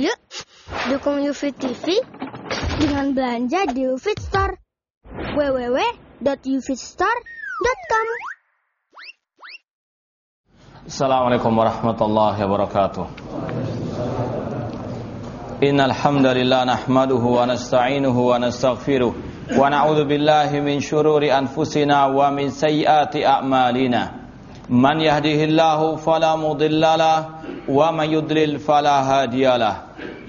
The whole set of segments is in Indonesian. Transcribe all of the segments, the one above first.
Yuk, dukung UFIT TV dengan belanja di UFIT Store. www.ufitstore.com Assalamualaikum warahmatullahi wabarakatuh. Innal hamdalillah nahmaduhu wa nasta'inuhu wa nastaghfiruh wa na'udzu billahi min shururi anfusina wa min sayyiati a'malina. Man yahdihillahu fala mudilla lahu wa man yudlil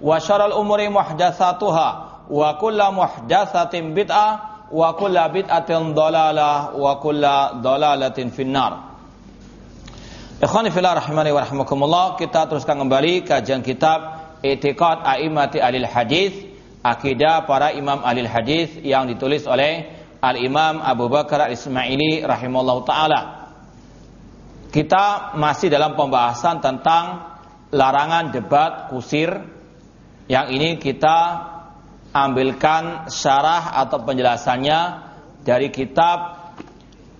Wa syaral umuri muhdatsatuha wa kullu muhdatsatin bid'ah wa kulla bid'atin dalalah wa kulla dalalatin finnar. Ikhwani fillah rahimani wa rahimakumullah, kita teruskan kembali kajian kitab I'tiqad A'immati Alil Hadis, akidah para imam alil hadis yang ditulis oleh Al-Imam Abu Bakar Al-Ismaili rahimallahu taala. Kita masih dalam pembahasan tentang larangan debat kusir. Yang ini kita ambilkan syarah atau penjelasannya dari kitab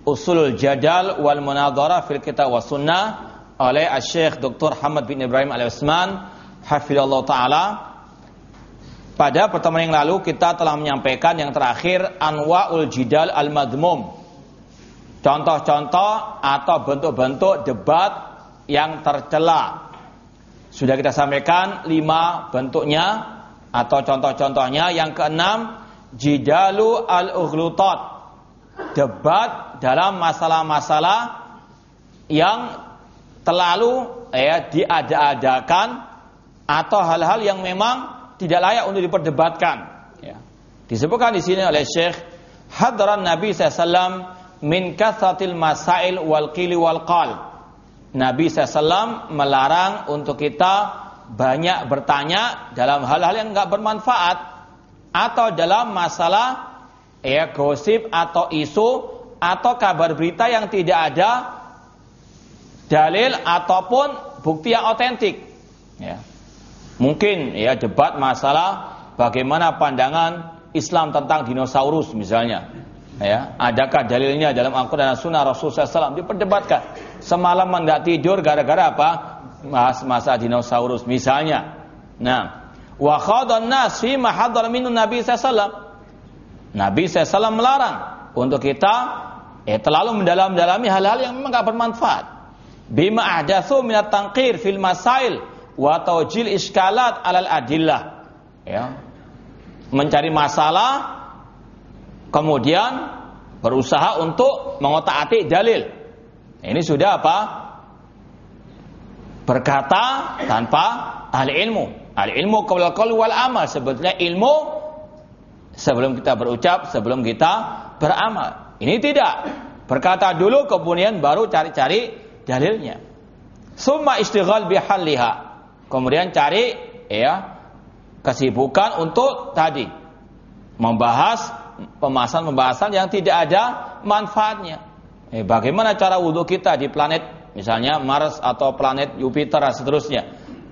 Usulul Jadal wal Munadharah fil Kitab wa Sunnah oleh Syekh Dr. Hamad bin Ibrahim Al-Utsman hafizallahu taala. Pada pertemuan yang lalu kita telah menyampaikan yang terakhir anwaul jidal al-madmum. Contoh-contoh atau bentuk-bentuk debat yang tercela. Sudah kita sampaikan lima bentuknya atau contoh-contohnya. Yang keenam jidalu al-ughlutat. Debat dalam masalah-masalah yang terlalu ya diada-adakan atau hal-hal yang memang tidak layak untuk diperdebatkan. Ya. disebutkan di sini oleh Syekh hadran Nabi SAW min kathatil masail wal qili wal qal Nabi SAW melarang untuk kita banyak bertanya dalam hal-hal yang nggak bermanfaat atau dalam masalah ya gosip atau isu atau kabar berita yang tidak ada dalil ataupun bukti yang otentik. Ya. Mungkin ya debat masalah bagaimana pandangan Islam tentang dinosaurus misalnya. Ya, adakah dalilnya dalam Al-Quran dan Sunnah Rasulullah SAW diperdebatkan. Semalam tidak tidur gara-gara apa? masa dinosaurus misalnya. Nah, wa khadan nas fi ma hadar Nabi sallallahu Nabi SAW melarang untuk kita eh, terlalu mendalam-dalami hal-hal yang memang gak bermanfaat. Bima ahdatsu minat tangkir fil masail wa tawjil iskalat alal adillah. Ya. Mencari masalah kemudian berusaha untuk mengotak-atik dalil. Ini sudah apa? berkata tanpa ahli ilmu. Ahli ilmu qaul qaul wal amal. Sebetulnya ilmu sebelum kita berucap, sebelum kita beramal. Ini tidak. Berkata dulu kemudian baru cari-cari dalilnya. Summa istighal bihalliha. Kemudian cari ya kesibukan untuk tadi membahas pembahasan-pembahasan yang tidak ada manfaatnya. Eh, bagaimana cara wudhu kita di planet misalnya Mars atau planet Jupiter dan seterusnya?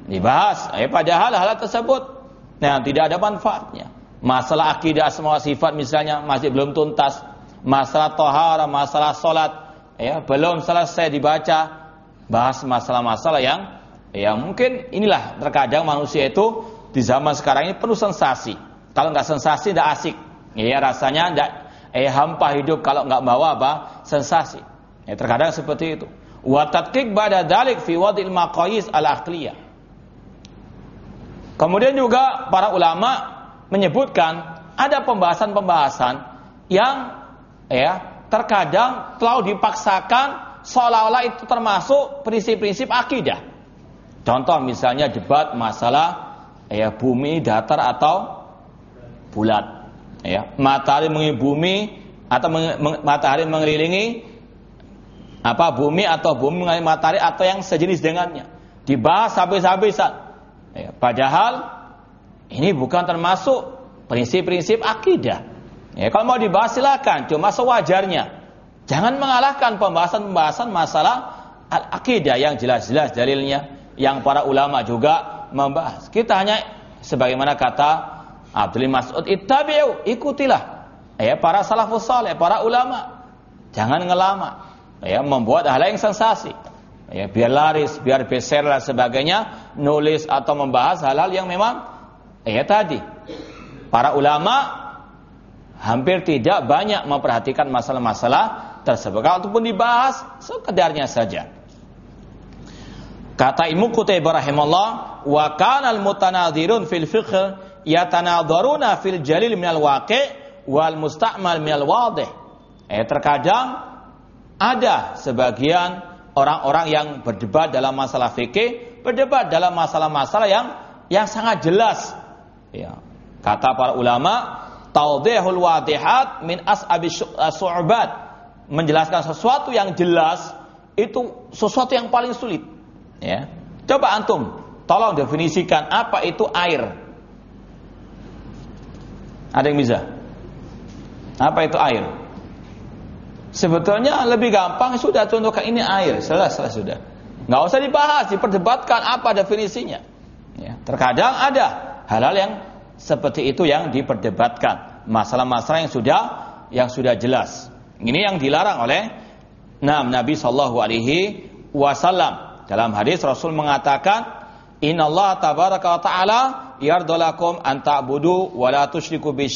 Dibahas. Eh, padahal hal tersebut nah tidak ada manfaatnya. Masalah akidah semua sifat misalnya masih belum tuntas. Masalah tohara masalah solat ya belum selesai dibaca. Bahas masalah-masalah yang ya mungkin inilah terkadang manusia itu di zaman sekarang ini penuh sensasi. Kalau nggak sensasi tidak asik. Ya rasanya tidak eh hampa hidup kalau nggak bawa apa sensasi ya terkadang seperti itu wa tadqiq ba'da dalik fi wadil maqayis al aqliyah Kemudian juga para ulama menyebutkan ada pembahasan-pembahasan yang ya terkadang terlalu dipaksakan seolah-olah itu termasuk prinsip-prinsip akidah. Contoh misalnya debat masalah ya bumi datar atau bulat. Ya, matahari mengelilingi bumi atau meng, meng, matahari mengelilingi apa bumi atau bumi mengelilingi matahari atau yang sejenis dengannya. Dibahas habis-habisan. Ya, padahal ini bukan termasuk prinsip-prinsip akidah. Ya, kalau mau dibahas silakan, cuma sewajarnya. Jangan mengalahkan pembahasan-pembahasan masalah akidah yang jelas-jelas dalilnya yang para ulama juga membahas. Kita hanya sebagaimana kata Abdul Mas'ud, "Ittabi'u, ikutilah." Ya, para salafus saleh, para ulama. Jangan ngelama. Ya, membuat hal yang sensasi ya, biar laris, biar beser dan sebagainya, nulis atau membahas hal-hal yang memang ya tadi para ulama hampir tidak banyak memperhatikan masalah-masalah tersebut. Kalaupun dibahas sekedarnya saja. Kata Imam Qutaibah rahimahullah, wa kana al-mutanadhirun fil fiqh yatanadharuna fil jalil minal waqi' wal musta'mal minal wadih. Eh terkadang ada sebagian orang-orang yang berdebat dalam masalah fikih, berdebat dalam masalah-masalah yang yang sangat jelas. Ya. Kata para ulama, taudihul wadihat min as'abi su'bat. Menjelaskan sesuatu yang jelas itu sesuatu yang paling sulit. Ya. Coba antum tolong definisikan apa itu air. Ada yang bisa? Apa itu air? Sebetulnya lebih gampang sudah contohkan ini air, selesai sudah. Nggak usah dibahas, diperdebatkan apa definisinya. Ya, terkadang ada hal-hal yang seperti itu yang diperdebatkan, masalah-masalah yang sudah yang sudah jelas. Ini yang dilarang oleh Nabi Shallallahu Alaihi Wasallam dalam hadis Rasul mengatakan, Inna Allah tabaraka wa ta'ala yardolakum an ta'budu wa la tushriku bi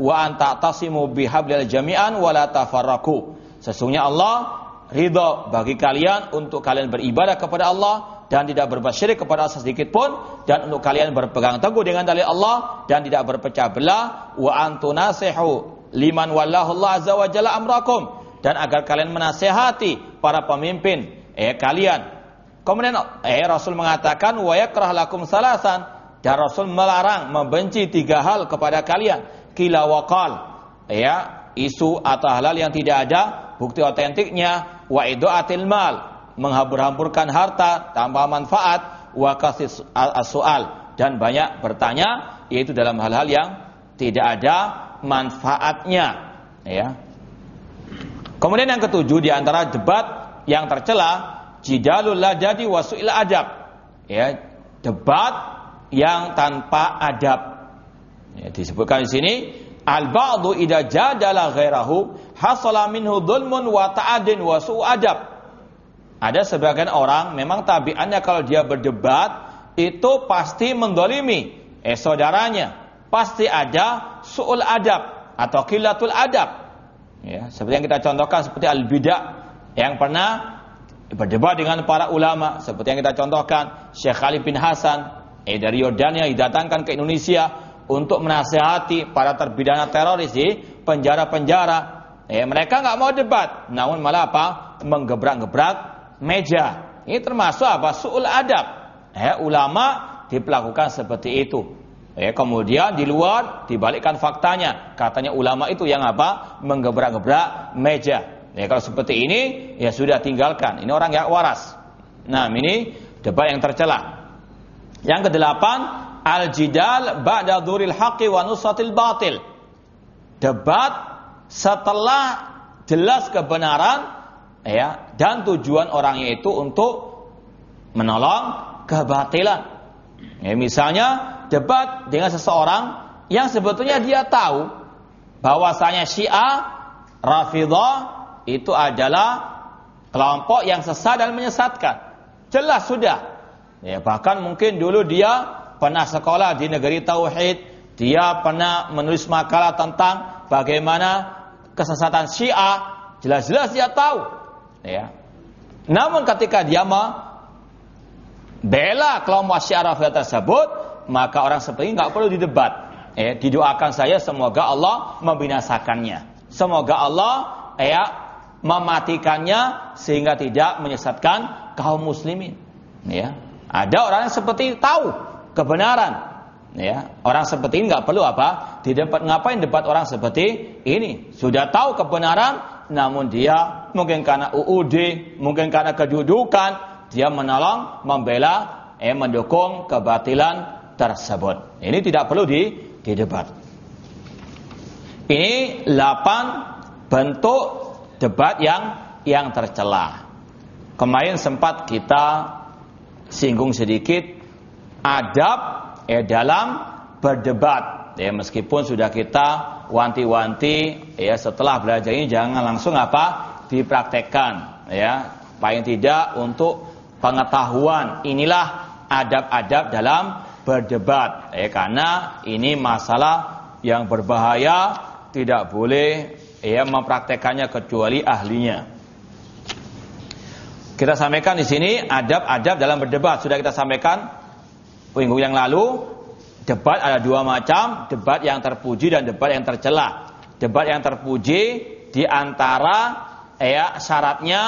wa anta tasimu bihablil jami'an wa la tafarraku. Sesungguhnya Allah ridho bagi kalian untuk kalian beribadah kepada Allah dan tidak berbuat syirik kepada Allah sedikit pun dan untuk kalian berpegang teguh dengan dalil Allah dan tidak berpecah belah wa antunasihu liman wallahu Allah azza wa jalla amrakum dan agar kalian menasehati para pemimpin eh kalian. Kemudian eh Rasul mengatakan wa yakrah lakum salasan dan Rasul melarang membenci tiga hal kepada kalian kila wakal ya isu atau halal yang tidak ada bukti otentiknya wa idu'atil mal menghambur-hamburkan harta tanpa manfaat wa kasis soal dan banyak bertanya yaitu dalam hal-hal yang tidak ada manfaatnya. Ya. Kemudian yang ketujuh di antara debat yang tercela jidalul ladadi wasu'il adab. Ya debat yang tanpa adab Ya, disebutkan di sini al ba'du idza jadala ghairahu hasala minhu dhulmun wa ta'adin wa su'adab. Ada sebagian orang memang tabiannya kalau dia berdebat itu pasti mendolimi eh saudaranya. Pasti ada su'ul adab atau kilatul adab. Ya, seperti yang kita contohkan seperti al-bidah yang pernah berdebat dengan para ulama seperti yang kita contohkan Syekh Khalid bin Hasan eh dari Yordania didatangkan ke Indonesia untuk menasehati para terpidana teroris di penjara-penjara. Eh, mereka nggak mau debat, namun malah apa? Menggebrak-gebrak meja. Ini termasuk apa? Suul adab. Eh, ulama diperlakukan seperti itu. Eh, kemudian di luar dibalikkan faktanya. Katanya ulama itu yang apa? Menggebrak-gebrak meja. Ya, kalau seperti ini ya sudah tinggalkan. Ini orang yang waras. Nah, ini debat yang tercela. Yang kedelapan, al-jidal ba'da dhuril haqqi wa nusatil batil. Debat setelah jelas kebenaran ya dan tujuan orangnya itu untuk menolong kebatilan. Ya, misalnya debat dengan seseorang yang sebetulnya dia tahu bahwasanya Syiah Rafidah itu adalah kelompok yang sesat dan menyesatkan. Jelas sudah. Ya, bahkan mungkin dulu dia pernah sekolah di negeri tauhid, dia pernah menulis makalah tentang bagaimana kesesatan Syiah, jelas-jelas dia tahu. Ya. Namun ketika dia bela kelompok Syiah Rafidah tersebut, maka orang seperti ini nggak perlu didebat. Eh, didoakan saya semoga Allah membinasakannya. Semoga Allah ya mematikannya sehingga tidak menyesatkan kaum muslimin. Ya. Ada orang yang seperti tahu kebenaran. Ya, orang seperti ini nggak perlu apa? Didebat ngapain debat orang seperti ini? Sudah tahu kebenaran, namun dia mungkin karena UUD, mungkin karena kedudukan, dia menolong, membela eh mendukung kebatilan tersebut. Ini tidak perlu di didebat. Ini 8 bentuk debat yang yang tercela. Kemarin sempat kita singgung sedikit adab eh dalam berdebat. Ya meskipun sudah kita wanti-wanti ya setelah belajar ini jangan langsung apa dipraktekkan ya. Paling tidak untuk pengetahuan. Inilah adab-adab dalam berdebat. Ya karena ini masalah yang berbahaya tidak boleh ya mempraktekannya kecuali ahlinya. Kita sampaikan di sini adab-adab dalam berdebat. Sudah kita sampaikan minggu yang lalu debat ada dua macam debat yang terpuji dan debat yang tercela. Debat yang terpuji di antara ya syaratnya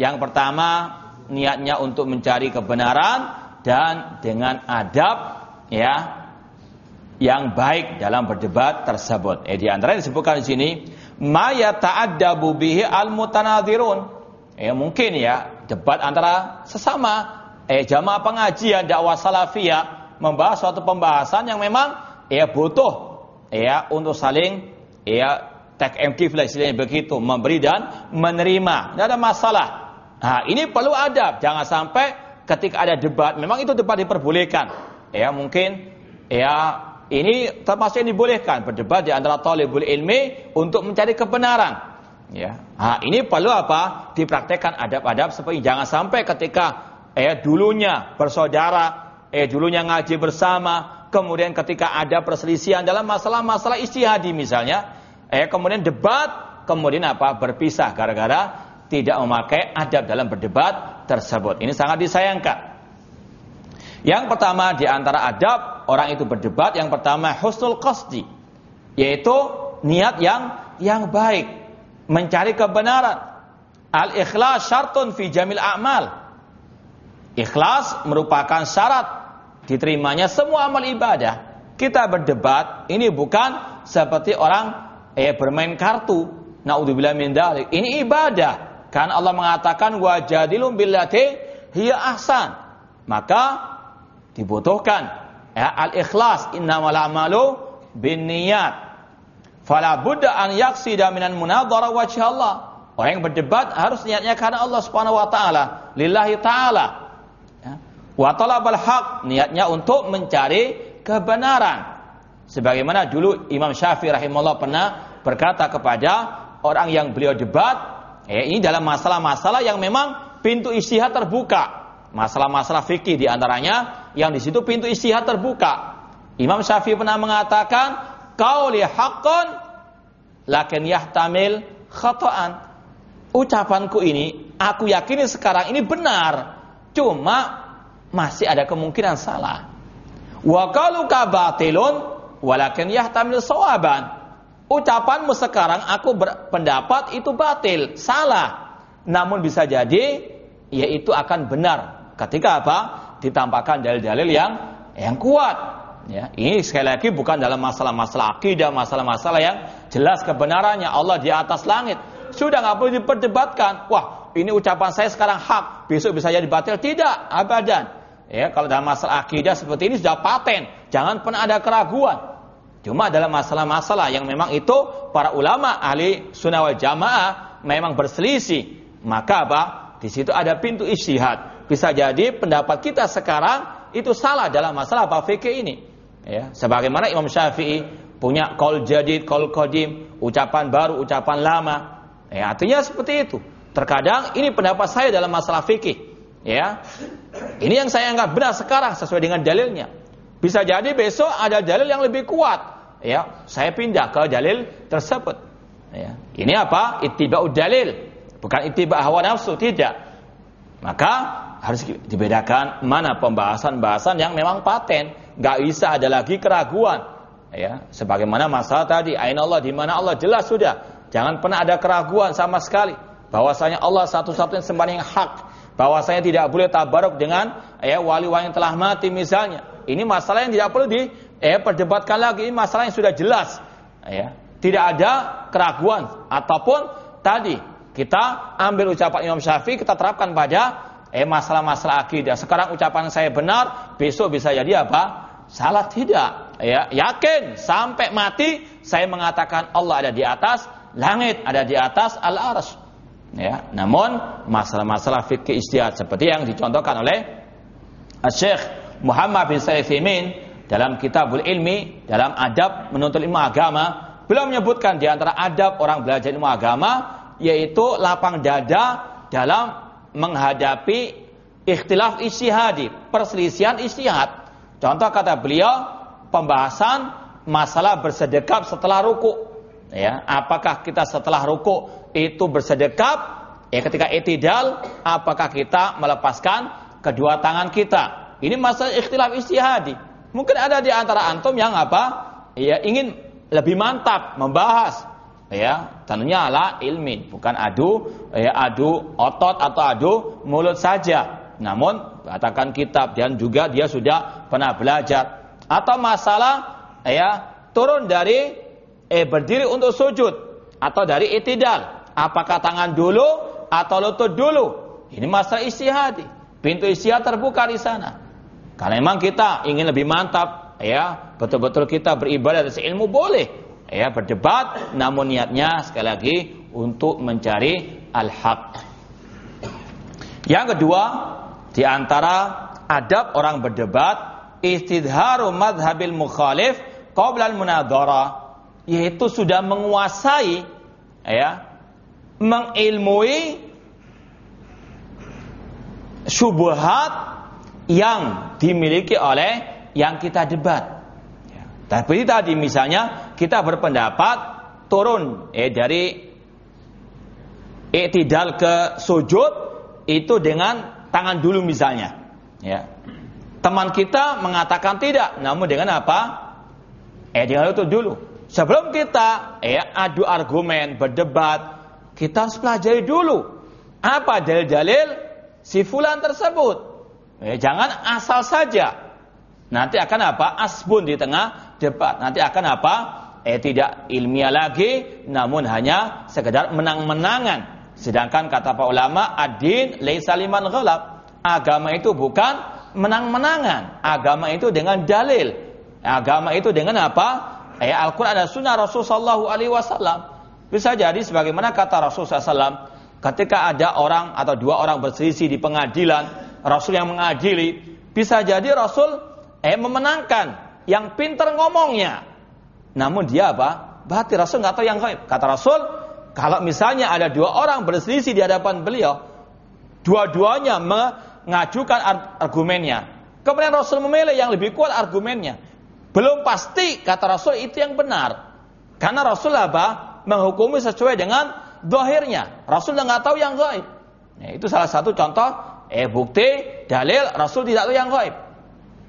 yang pertama niatnya untuk mencari kebenaran dan dengan adab ya yang baik dalam berdebat tersebut. Eh di antara yang disebutkan di sini ma yata'addabu bihi al-mutanadhirun. Eh mungkin ya debat antara sesama eh jamaah pengajian dakwah salafiyah membahas suatu pembahasan yang memang ya butuh ya untuk saling ya take and give lah istilahnya begitu memberi dan menerima tidak ada masalah nah ini perlu adab jangan sampai ketika ada debat, memang itu debat diperbolehkan. Ya, mungkin ya ini termasuk yang dibolehkan berdebat di antara talibul ilmi untuk mencari kebenaran. Ya. Nah, ini perlu apa? Dipraktekkan adab-adab seperti jangan sampai ketika eh dulunya bersaudara, eh dulunya ngaji bersama, kemudian ketika ada perselisihan dalam masalah-masalah istihadi misalnya, eh kemudian debat, kemudian apa? berpisah gara-gara tidak memakai adab dalam berdebat tersebut. Ini sangat disayangkan. Yang pertama di antara adab orang itu berdebat, yang pertama husnul qasdi, yaitu niat yang yang baik, mencari kebenaran. Al-ikhlas syartun fi jamil a'mal. Ikhlas merupakan syarat diterimanya semua amal ibadah. Kita berdebat, ini bukan seperti orang eh bermain kartu. Naudzubillah min dalik. Ini ibadah. Karena Allah mengatakan wajadilum billati hiya ahsan. Maka dibutuhkan ya, al-ikhlas innamal a'malu binniyat. Fala budda an yaksida minan munadhara wajh Allah. Orang yang berdebat harus niatnya karena Allah Subhanahu wa taala, lillahi taala. Wa talabal haq, niatnya untuk mencari kebenaran. Sebagaimana dulu Imam Syafi'i rahimahullah pernah berkata kepada orang yang beliau debat, Eh, ini dalam masalah-masalah yang memang pintu istihad terbuka. Masalah-masalah fikih di antaranya yang di situ pintu istihad terbuka. Imam Syafi'i pernah mengatakan, "Qauli haqqan lakin yahtamil khata'an." Ucapanku ini, aku yakini sekarang ini benar, cuma masih ada kemungkinan salah. Wa qaluka batilun walakin yahtamil sawaban. Ucapanmu sekarang aku berpendapat itu batil, salah. Namun bisa jadi yaitu akan benar ketika apa? Ditampakkan dalil-dalil yang yang kuat. Ya, ini sekali lagi bukan dalam masalah-masalah akidah, masalah-masalah yang jelas kebenarannya Allah di atas langit. Sudah nggak perlu diperdebatkan. Wah, ini ucapan saya sekarang hak, besok bisa jadi batil. Tidak, abadan. Ya, kalau dalam masalah akidah seperti ini sudah paten. Jangan pernah ada keraguan. Cuma dalam masalah-masalah yang memang itu para ulama ahli sunnah wal jamaah memang berselisih. Maka apa? Di situ ada pintu istihad. Bisa jadi pendapat kita sekarang itu salah dalam masalah apa fikih ini. Ya, sebagaimana Imam Syafi'i punya kol jadid, kol kodim, ucapan baru, ucapan lama. Ya, artinya seperti itu. Terkadang ini pendapat saya dalam masalah fikih. Ya, ini yang saya anggap benar sekarang sesuai dengan dalilnya. Bisa jadi besok ada dalil yang lebih kuat ya saya pindah ke dalil tersebut. Ya. Ini apa? Ittiba'ud dalil, bukan ittiba' hawa nafsu, tidak. Maka harus dibedakan mana pembahasan-pembahasan yang memang paten, nggak bisa ada lagi keraguan. Ya, sebagaimana masalah tadi, ain Allah di mana Allah jelas sudah. Jangan pernah ada keraguan sama sekali bahwasanya Allah satu-satunya sembahyang yang hak. Bahwasanya tidak boleh tabaruk dengan ya wali-wali yang telah mati misalnya. Ini masalah yang tidak perlu di eh perdebatkan lagi. Ini masalah yang sudah jelas. Ya, tidak ada keraguan ataupun tadi kita ambil ucapan Imam Syafi'i kita terapkan pada eh masalah-masalah akidah. Sekarang ucapan saya benar, besok bisa jadi apa? Salah tidak. Ya, yakin sampai mati saya mengatakan Allah ada di atas langit, ada di atas al-arsy. Ya, namun masalah-masalah fikih istihad seperti yang dicontohkan oleh Syekh Muhammad bin Saifimin dalam Kitabul Ilmi, dalam adab menuntut ilmu agama, beliau menyebutkan di antara adab orang belajar ilmu agama yaitu lapang dada dalam menghadapi ikhtilaf istihadi, perselisihan istihad. Contoh kata beliau, pembahasan masalah bersedekap setelah ruku. Ya, apakah kita setelah ruku itu bersedekap? Ya, ketika itidal, apakah kita melepaskan kedua tangan kita? Ini masalah ikhtilaf istihadi. Mungkin ada di antara antum yang apa? Ya, ingin lebih mantap membahas ya tentunya ala ilmin bukan adu ya adu otot atau adu mulut saja namun katakan kitab dan juga dia sudah pernah belajar atau masalah ya turun dari eh berdiri untuk sujud atau dari itidal. Apakah tangan dulu atau lutut dulu? Ini masalah istihadi pintu istihad terbuka di sana. Kalau memang kita ingin lebih mantap ya. Betul-betul kita beribadah dari ilmu boleh ya berdebat. Namun niatnya sekali lagi untuk mencari al-haq. Yang kedua, di antara adab orang berdebat istidharu madhabil mukhalif qabla al-munadhara yaitu sudah menguasai ya mengilmui syubhat yang dimiliki oleh yang kita debat. Tapi tadi misalnya kita berpendapat turun eh dari i'tidal ke sujud itu dengan tangan dulu misalnya. Ya. Teman kita mengatakan tidak, namun dengan apa? Eh dengan itu dulu. Sebelum kita eh adu argumen, berdebat, kita harus pelajari dulu apa dalil-dalil si fulan tersebut. Eh, jangan asal saja. Nanti akan apa? Asbun di tengah debat. Nanti akan apa? Eh tidak ilmiah lagi, namun hanya sekedar menang-menangan. Sedangkan kata para ulama, ad-din laisa liman. Agama itu bukan menang-menangan. Agama itu dengan dalil. Agama itu dengan apa? Eh Al-Qur'an dan Sunnah Rasulullah alaihi wasallam. Bisa jadi sebagaimana kata Rasulullah SAW, ketika ada orang atau dua orang berselisih di pengadilan, Rasul yang mengadili, bisa jadi Rasul eh memenangkan yang pinter ngomongnya. Namun dia apa? Berarti Rasul nggak tahu yang gaib. Kata Rasul, kalau misalnya ada dua orang berselisih di hadapan beliau, dua-duanya mengajukan argumennya. Kemudian Rasul memilih yang lebih kuat argumennya. Belum pasti kata Rasul itu yang benar. Karena Rasul apa? Menghukumi sesuai dengan dohirnya. Rasul nggak tahu yang gaib. Nah, itu salah satu contoh eh bukti dalil Rasul tidak tahu yang gaib.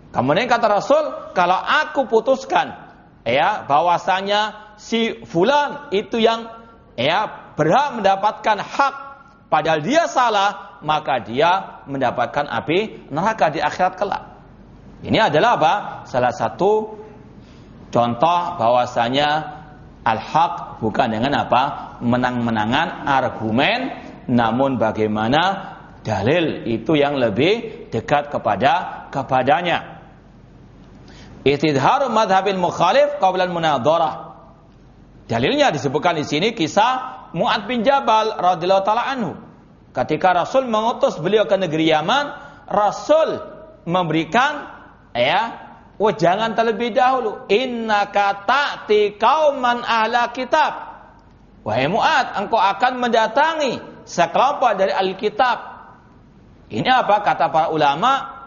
Kemudian kata Rasul, kalau aku putuskan ya bahwasanya si fulan itu yang ya berhak mendapatkan hak padahal dia salah, maka dia mendapatkan api neraka di akhirat kelak. Ini adalah apa? Salah satu contoh bahwasanya al-haq bukan dengan apa? menang-menangan argumen, namun bagaimana dalil itu yang lebih dekat kepada kepadanya. Istidharu madhabil mukhalif qabla munadharah. Dalilnya disebutkan di sini kisah Mu'ad bin Jabal radhiyallahu taala anhu. Ketika Rasul mengutus beliau ke negeri Yaman, Rasul memberikan ya jangan terlebih dahulu. Innaka ta'ti kauman ahla kitab. Wahai Mu'ad, engkau akan mendatangi sekelompok dari Alkitab. Ini apa kata para ulama?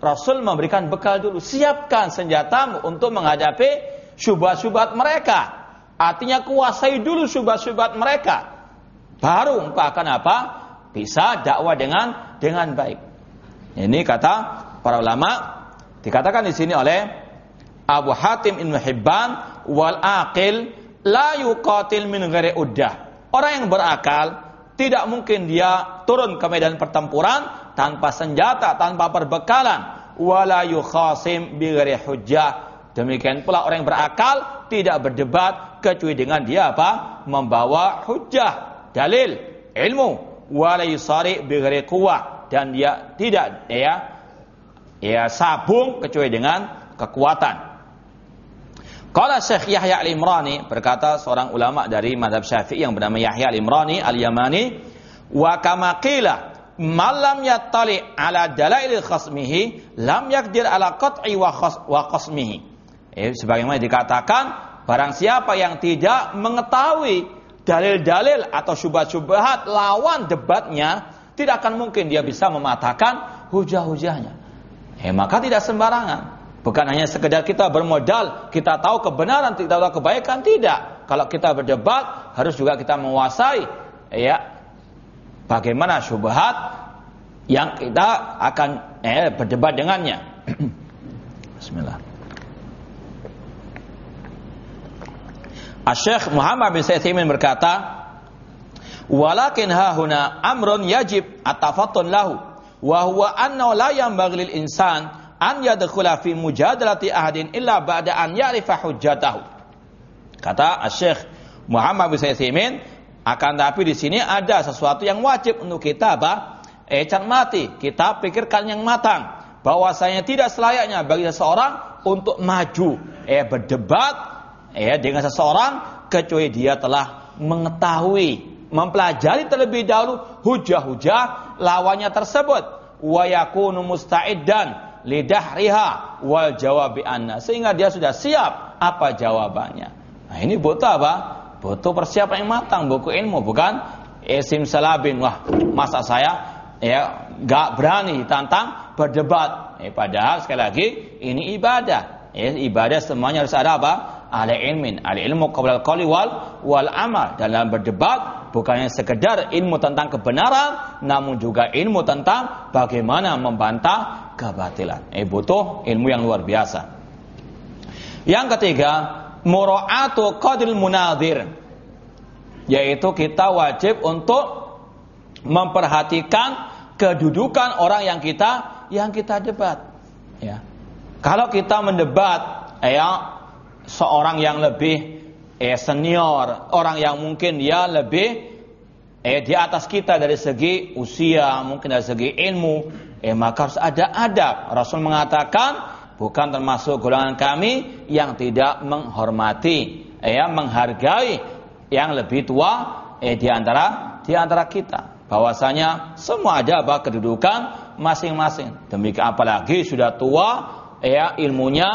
Rasul memberikan bekal dulu. Siapkan senjatamu untuk menghadapi syubhat-syubhat mereka. Artinya kuasai dulu syubhat-syubhat mereka. Baru engkau akan apa? Bisa dakwah dengan dengan baik. Ini kata para ulama dikatakan di sini oleh Abu Hatim Ibn Hibban wal aqil la yuqatil min ghairi uddah. Orang yang berakal tidak mungkin dia turun ke medan pertempuran tanpa senjata, tanpa perbekalan. Wala yukhasim bi ghairi hujjah. Demikian pula orang yang berakal tidak berdebat kecuali dengan dia apa? Membawa hujjah, dalil, ilmu. Wala yusari bi ghairi quwwah dan dia tidak ya ya sabung kecuali dengan kekuatan. Qala Syekh Yahya Al-Imrani berkata seorang ulama dari madhab Syafi'i yang bernama Yahya Al-Imrani Al-Yamani wa kama qila malam yattali ala dalail khasmihi lam yakdir ala qat'i wa, khas, wa qasmihi. Eh, sebagaimana dikatakan barang siapa yang tidak mengetahui dalil-dalil atau syubhat-syubhat lawan debatnya tidak akan mungkin dia bisa mematahkan hujah-hujahnya. Eh, maka tidak sembarangan Bukan hanya sekedar kita bermodal, kita tahu kebenaran, kita tahu kebaikan, tidak. Kalau kita berdebat, harus juga kita menguasai ya bagaimana syubhat yang kita akan eh, berdebat dengannya. Bismillah. Syekh Muhammad bin Sa'imin berkata, "Walakin hahuna amrun yajib atafatun lahu wa huwa anna la yanbaghi insan an yadkhula fi mujadalati ahadin illa ba'da an ya'rifa hujjatahu. Kata Syekh Muhammad bin Saimin akan tapi di sini ada sesuatu yang wajib untuk kita apa? Eh mati, kita pikirkan yang matang bahwasanya tidak selayaknya bagi seseorang untuk maju eh berdebat eh dengan seseorang kecuali dia telah mengetahui mempelajari terlebih dahulu hujah-hujah lawannya tersebut wa yakunu musta'iddan lidahriha wal jawabi anna sehingga dia sudah siap apa jawabannya. Nah, ini butuh apa? Butuh persiapan yang matang, buku ilmu bukan esim salabin. Wah, masa saya ya gak berani tantang berdebat. Eh, padahal sekali lagi ini ibadah. Ya, ibadah semuanya harus ada apa? Ada ilmin, ada ilmu qabla qali wal wal amal. Dalam berdebat bukannya sekedar ilmu tentang kebenaran, namun juga ilmu tentang bagaimana membantah kebatilan. Eh butuh ilmu yang luar biasa. Yang ketiga, mura'atu qadil munadir. Yaitu kita wajib untuk memperhatikan kedudukan orang yang kita yang kita debat. Ya. Kalau kita mendebat ya seorang yang lebih eh, senior, orang yang mungkin dia lebih eh di atas kita dari segi usia, mungkin dari segi ilmu, eh maka harus ada adab. Rasul mengatakan bukan termasuk golongan kami yang tidak menghormati, eh, menghargai yang lebih tua eh di antara di antara kita. Bahwasanya semua ada apa kedudukan masing-masing. Demikian apalagi sudah tua, ya ilmunya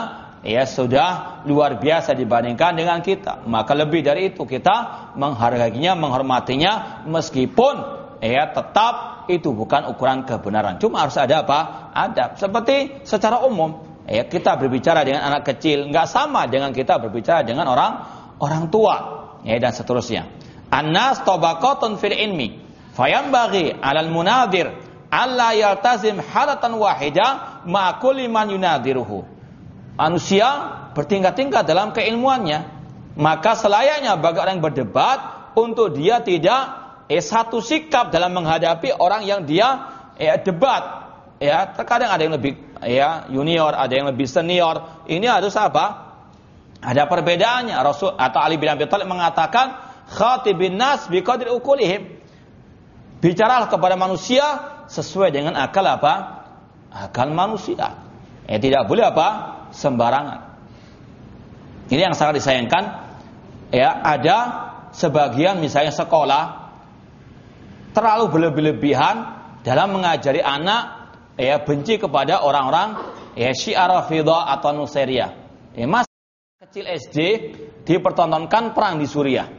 ya sudah luar biasa dibandingkan dengan kita. Maka lebih dari itu kita menghargainya, menghormatinya meskipun ya tetap itu bukan ukuran kebenaran. Cuma harus ada apa? Adab. Seperti secara umum, ya kita berbicara dengan anak kecil nggak sama dengan kita berbicara dengan orang orang tua, ya dan seterusnya. Anas tabaqatun fil ilmi. Fayambaghi 'alal munadir alla yaltazim halatan wahida ma kulli yunadiruhu. Manusia bertingkat-tingkat dalam keilmuannya. Maka selayaknya bagi orang yang berdebat untuk dia tidak eh, satu sikap dalam menghadapi orang yang dia eh, debat. Ya, terkadang ada yang lebih ya junior, ada yang lebih senior. Ini harus apa? Ada perbedaannya. Rasul atau Ali bin Abi Thalib mengatakan khatibin nas biqadri ukulihim. Bicaralah kepada manusia sesuai dengan akal apa? Akal manusia. Ya, tidak boleh apa? Sembarangan. Ini yang sangat disayangkan. Ya, ada sebagian misalnya sekolah terlalu berlebihan dalam mengajari anak ya benci kepada orang-orang ya Syiah Rafidah atau Nusairiyah. Ya, mas kecil SD dipertontonkan perang di Suriah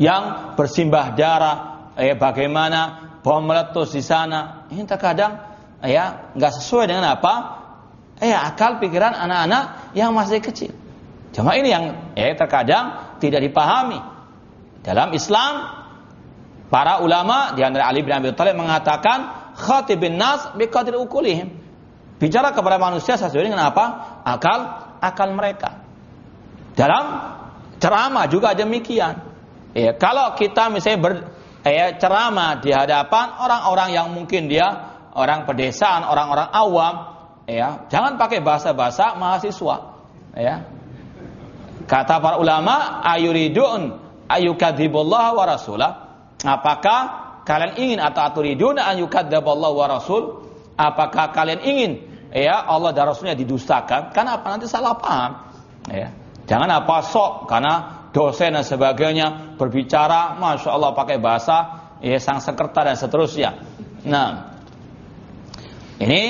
yang bersimbah darah, ya bagaimana bom meletus di sana. Ini terkadang ya nggak sesuai dengan apa ya akal pikiran anak-anak yang masih kecil. Cuma ini yang ya terkadang tidak dipahami. Dalam Islam Para ulama di antara Ali bin Abi Thalib mengatakan khatibin nas biqadri ukulihim. Bicara kepada manusia sesuai dengan apa? Akal akal mereka. Dalam ceramah juga demikian. Ya, kalau kita misalnya ber, ya, ceramah di hadapan orang-orang yang mungkin dia orang pedesaan, orang-orang awam, ya, jangan pakai bahasa-bahasa mahasiswa, ya. Kata para ulama, ayuridun ayukadzibullah wa rasulah. Apakah kalian ingin atau aturiduna an yukadziballah wa rasul? Apakah kalian ingin ya Allah dan Rasulnya didustakan? Karena apa nanti salah paham. Ya. Jangan apa sok karena dosen dan sebagainya berbicara, masya Allah pakai bahasa ya sang sekretar dan seterusnya. Nah, ini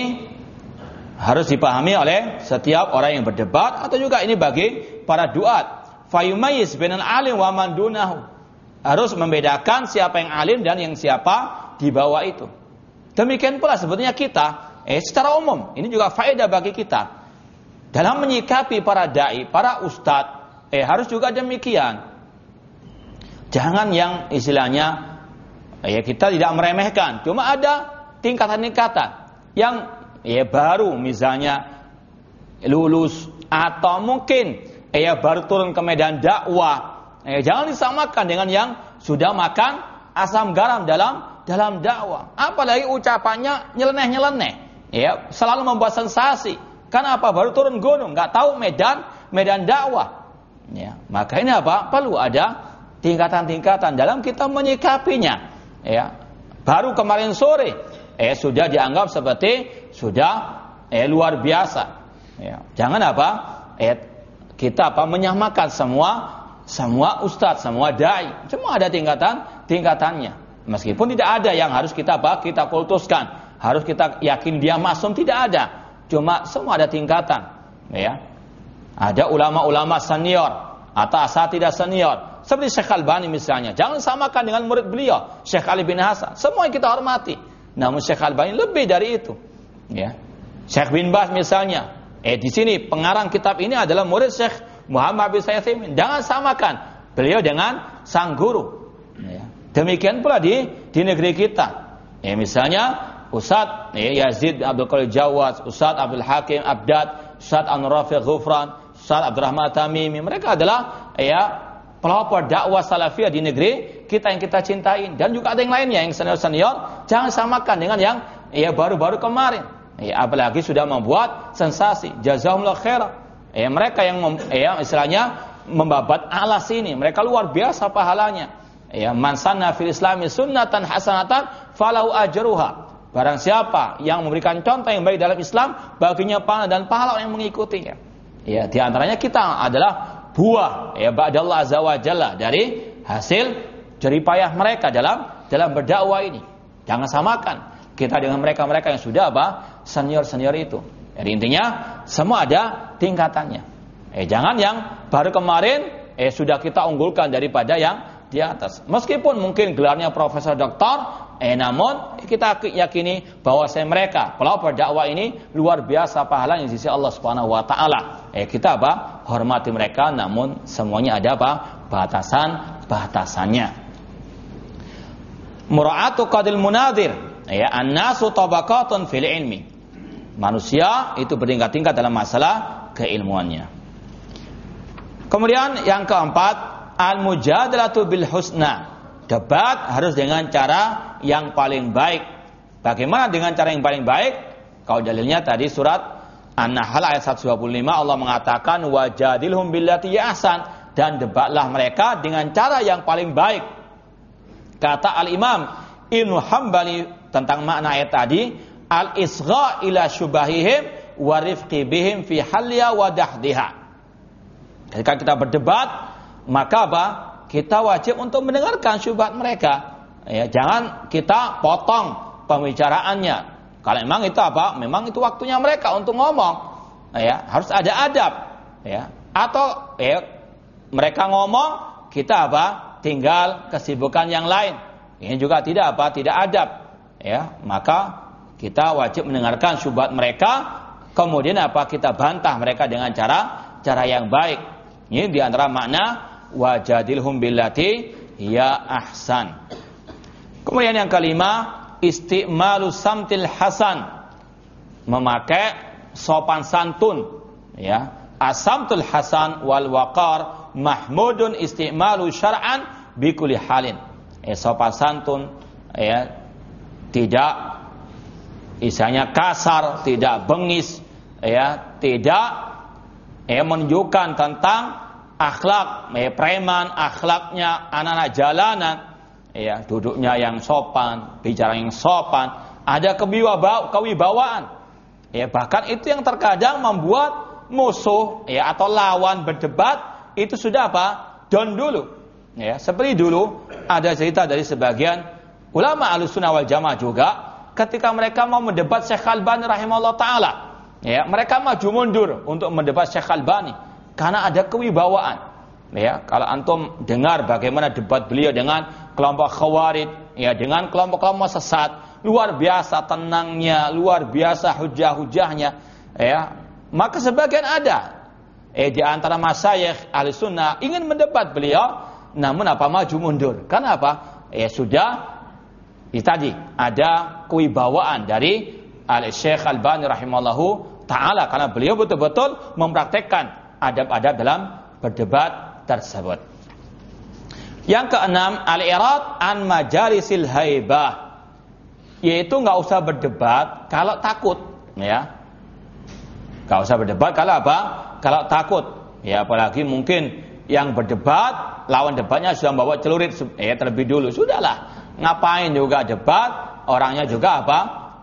harus dipahami oleh setiap orang yang berdebat atau juga ini bagi para duat. Fayumayyiz bainal alim wa man dunahu. Harus membedakan siapa yang alim dan yang siapa di bawah itu. Demikian pula sebetulnya kita, eh secara umum, ini juga faedah bagi kita. Dalam menyikapi para dai, para ustadz, eh harus juga demikian. Jangan yang istilahnya ya kita tidak meremehkan, cuma ada tingkatan-tingkatan yang ya baru misalnya lulus atau mungkin ya baru turun ke medan dakwah. Ya, jangan disamakan dengan yang sudah makan asam garam dalam dalam dakwah. Apalagi ucapannya nyeleneh-nyeleneh. Ya, selalu membuat sensasi. Karena apa? Baru turun gunung, nggak tahu medan medan dakwah. Ya, maka ini apa? Perlu ada tingkatan-tingkatan dalam kita menyikapinya. Ya, baru kemarin sore eh sudah dianggap seperti sudah eh luar biasa. Ya. Jangan apa? Eh kita apa menyamakan semua semua ustadz, semua dai. Semua ada tingkatan tingkatannya. Meskipun tidak ada yang harus kita apa? Kita kultuskan. Harus kita yakin dia masum tidak ada. Cuma semua ada tingkatan, ya. Ada ulama-ulama senior atau tidak senior. Seperti Syekh Albani misalnya. Jangan samakan dengan murid beliau, Syekh Ali bin Hasan. Semua yang kita hormati. Namun Syekh Albani lebih dari itu. Ya. Syekh bin Bas misalnya. Eh di sini pengarang kitab ini adalah murid Syekh Muhammad bin Sayyid Jangan samakan beliau dengan sang guru. Ya. Demikian pula di di negeri kita. Ya, misalnya Ustaz ya, Yazid Abdul Qadir Jawad, Ustaz Abdul Hakim Abdad, Ustaz Anur Rafiq Ghufran, Ustaz Abdurrahman Tamimi. Mereka adalah ya pelopor dakwah salafiyah di negeri kita yang kita cintai dan juga ada yang lainnya yang senior-senior jangan samakan dengan yang ya baru-baru kemarin. Ya apalagi sudah membuat sensasi. Jazakumullah khair ya mereka yang mem, ya istilahnya membabat alas ini. Mereka luar biasa pahalanya. Ya man sanna fil islami sunnatan hasanatan falahu ajruha. Barang siapa yang memberikan contoh yang baik dalam Islam baginya pahala dan pahala yang mengikutinya. Ya di antaranya kita adalah buah ya ba'dallah azza wa dari hasil jeripayah mereka dalam dalam berdakwah ini. Jangan samakan kita dengan mereka-mereka yang sudah apa? senior-senior itu. Jadi intinya semua ada tingkatannya. Eh jangan yang baru kemarin eh sudah kita unggulkan daripada yang di atas. Meskipun mungkin gelarnya profesor doktor, eh namun kita yakini bahwa saya mereka pelopor dakwah ini luar biasa pahalanya di sisi Allah Subhanahu wa taala. Eh kita apa? hormati mereka namun semuanya ada apa? batasan-batasannya. Mura'atu qadil munadir ya annasu tabaqatun fil ilmi. Manusia itu bertingkat-tingkat dalam masalah keilmuannya. Kemudian yang keempat, al-mujadalatu bil husna. Debat harus dengan cara yang paling baik. Bagaimana dengan cara yang paling baik? Kalau dalilnya tadi surat An-Nahl ayat 125 Allah mengatakan wajadilhum billati ahsan dan debatlah mereka dengan cara yang paling baik. Kata Al-Imam Ibnu Hambali tentang makna ayat tadi, al-isgha ila syubahihim wa rifqi bihim fi halya wa dahdiha. Ketika kita berdebat, maka apa? Kita wajib untuk mendengarkan syubhat mereka. Ya, jangan kita potong pembicaraannya, kalau memang itu apa? Memang itu waktunya mereka untuk ngomong. Ya, harus ada adab. Ya. Atau ya, mereka ngomong, kita apa? Tinggal kesibukan yang lain. Ini juga tidak apa? Tidak adab. Ya, maka kita wajib mendengarkan syubhat mereka. Kemudian apa? Kita bantah mereka dengan cara cara yang baik. Ini di antara makna wajadilhum billati ya ahsan. Kemudian yang kelima, istimalu samtil hasan memakai sopan santun ya asamtul hasan wal waqar mahmudun istimalu syar'an bi kulli halin. Eh, sopan santun ya tidak isanya kasar, tidak bengis, ya, tidak ya menunjukkan tentang akhlak ya, preman, akhlaknya anak-anak jalanan, ya, duduknya yang sopan, bicara yang sopan, ada kewibawaan. Ya, bahkan itu yang terkadang membuat musuh ya atau lawan berdebat itu sudah apa? Don dulu. Ya, seperti dulu ada cerita dari sebagian ulama Ahlussunnah wal Jamaah juga ketika mereka mau mendebat Syekh Albani rahimahullah taala. Ya, mereka maju mundur untuk mendebat Syekh Albani karena ada kewibawaan. Ya, kalau antum dengar bagaimana debat beliau dengan kelompok Khawarij, ya dengan kelompok-kelompok sesat, luar biasa tenangnya, luar biasa hujah-hujahnya, ya. Maka sebagian ada eh di antara masyayikh ahli sunnah ingin mendebat beliau, namun apa maju mundur. Karena apa? Ya sudah ya tadi ada kewibawaan dari al Syekh Al-Bani rahimallahu taala karena beliau betul-betul mempraktekkan adab-adab dalam berdebat tersebut. Yang keenam, al-irad an majalisil haibah. Yaitu nggak usah berdebat kalau takut, ya. Nggak usah berdebat kalau apa? Kalau takut. Ya, apalagi mungkin yang berdebat, lawan debatnya sudah bawa celurit ya terlebih dulu. Sudahlah, ngapain juga debat, orangnya juga apa?